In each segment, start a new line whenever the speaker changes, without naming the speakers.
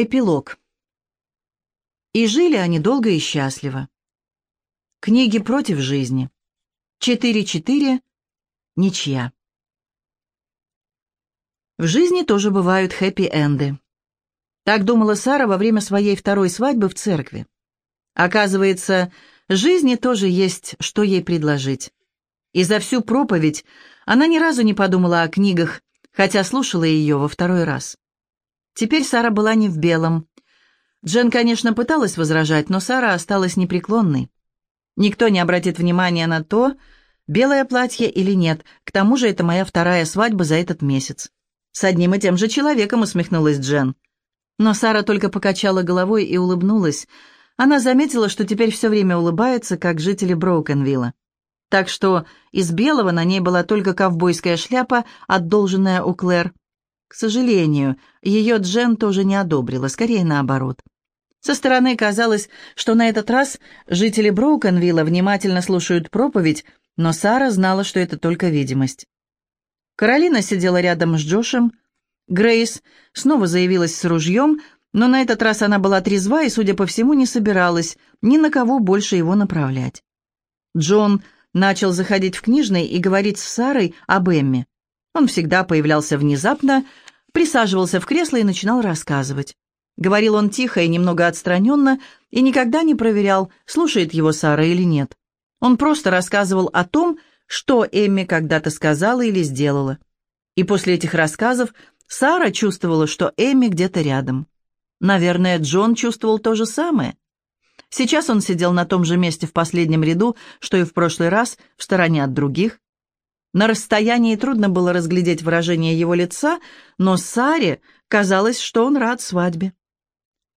Эпилог. И жили они долго и счастливо. Книги против жизни. 4-4. Ничья. В жизни тоже бывают хэппи-энды. Так думала Сара во время своей второй свадьбы в церкви. Оказывается, жизни тоже есть, что ей предложить. И за всю проповедь она ни разу не подумала о книгах, хотя слушала ее во второй раз. Теперь Сара была не в белом. Джен, конечно, пыталась возражать, но Сара осталась непреклонной. Никто не обратит внимания на то, белое платье или нет. К тому же это моя вторая свадьба за этот месяц. С одним и тем же человеком усмехнулась Джен. Но Сара только покачала головой и улыбнулась. Она заметила, что теперь все время улыбается, как жители Броукенвилла. Так что из белого на ней была только ковбойская шляпа, отдолженная у Клэр. К сожалению, ее Джен тоже не одобрила, скорее наоборот. Со стороны казалось, что на этот раз жители Броукенвилла внимательно слушают проповедь, но Сара знала, что это только видимость. Каролина сидела рядом с Джошем. Грейс снова заявилась с ружьем, но на этот раз она была трезва и, судя по всему, не собиралась ни на кого больше его направлять. Джон начал заходить в книжный и говорить с Сарой об Эмме. Он всегда появлялся внезапно, присаживался в кресло и начинал рассказывать. Говорил он тихо и немного отстраненно, и никогда не проверял, слушает его Сара или нет. Он просто рассказывал о том, что Эмми когда-то сказала или сделала. И после этих рассказов Сара чувствовала, что Эмми где-то рядом. Наверное, Джон чувствовал то же самое. Сейчас он сидел на том же месте в последнем ряду, что и в прошлый раз, в стороне от других. На расстоянии трудно было разглядеть выражение его лица, но Саре казалось, что он рад свадьбе.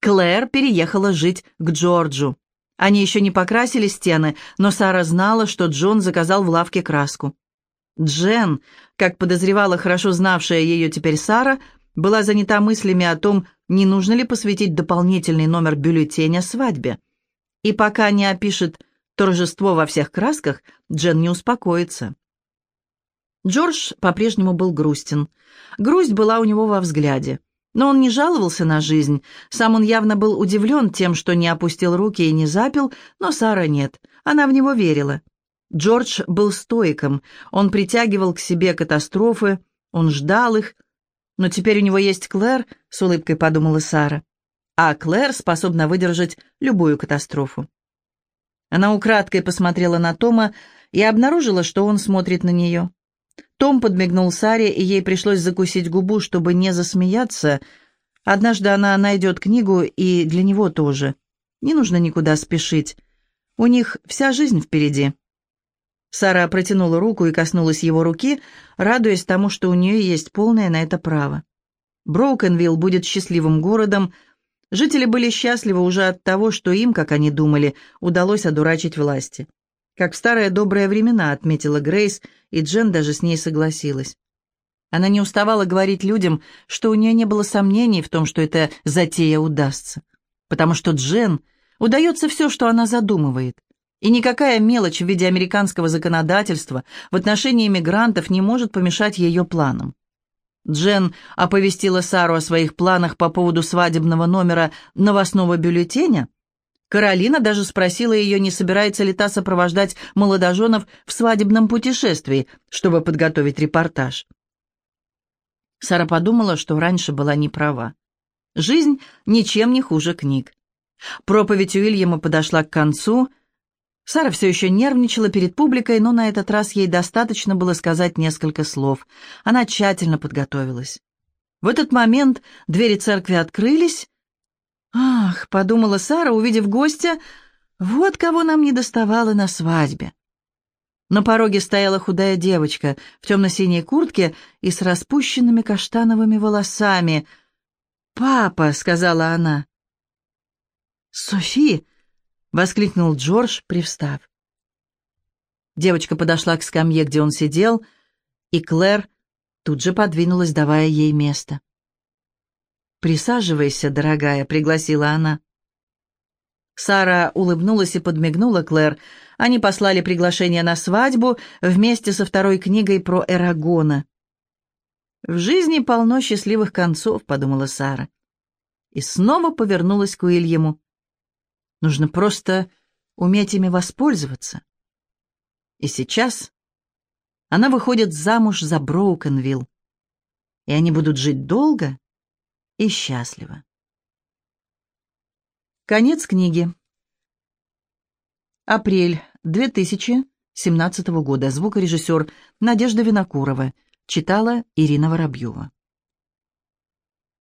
Клэр переехала жить к Джорджу. Они еще не покрасили стены, но Сара знала, что Джон заказал в лавке краску. Джен, как подозревала хорошо знавшая ее теперь Сара, была занята мыслями о том, не нужно ли посвятить дополнительный номер бюллетеня свадьбе. И пока не опишет торжество во всех красках, Джен не успокоится. Джордж по-прежнему был грустен. Грусть была у него во взгляде. Но он не жаловался на жизнь. Сам он явно был удивлен тем, что не опустил руки и не запил, но Сара нет. Она в него верила. Джордж был стоиком. Он притягивал к себе катастрофы, он ждал их. Но теперь у него есть Клэр, с улыбкой подумала Сара а Клэр способна выдержать любую катастрофу. Она украдкой посмотрела на Тома и обнаружила, что он смотрит на нее. Том подмигнул Саре, и ей пришлось закусить губу, чтобы не засмеяться. Однажды она найдет книгу, и для него тоже. Не нужно никуда спешить. У них вся жизнь впереди. Сара протянула руку и коснулась его руки, радуясь тому, что у нее есть полное на это право. Броукенвилл будет счастливым городом, Жители были счастливы уже от того, что им, как они думали, удалось одурачить власти. Как в старые добрые времена, отметила Грейс, и Джен даже с ней согласилась. Она не уставала говорить людям, что у нее не было сомнений в том, что эта затея удастся. Потому что Джен удается все, что она задумывает. И никакая мелочь в виде американского законодательства в отношении иммигрантов не может помешать ее планам. Джен оповестила Сару о своих планах по поводу свадебного номера новостного бюллетеня. Каролина даже спросила ее, не собирается ли та сопровождать молодоженов в свадебном путешествии, чтобы подготовить репортаж. Сара подумала, что раньше была не права. Жизнь ничем не хуже книг. Проповедь Уильяма подошла к концу — Сара все еще нервничала перед публикой, но на этот раз ей достаточно было сказать несколько слов. Она тщательно подготовилась. В этот момент двери церкви открылись. «Ах», — подумала Сара, увидев гостя, — «вот кого нам не доставало на свадьбе». На пороге стояла худая девочка в темно-синей куртке и с распущенными каштановыми волосами. «Папа», — сказала она. «Софи», — воскликнул Джордж, привстав. Девочка подошла к скамье, где он сидел, и Клэр тут же подвинулась, давая ей место. «Присаживайся, дорогая», — пригласила она. Сара улыбнулась и подмигнула Клэр. Они послали приглашение на свадьбу вместе со второй книгой про Эрагона. «В жизни полно счастливых концов», — подумала Сара. и снова повернулась к Уильяму. Нужно просто уметь ими воспользоваться. И сейчас она выходит замуж за Броукенвилл, и они будут жить долго и счастливо. Конец книги. Апрель 2017 года. Звукорежиссер Надежда Винокурова. Читала Ирина Воробьева.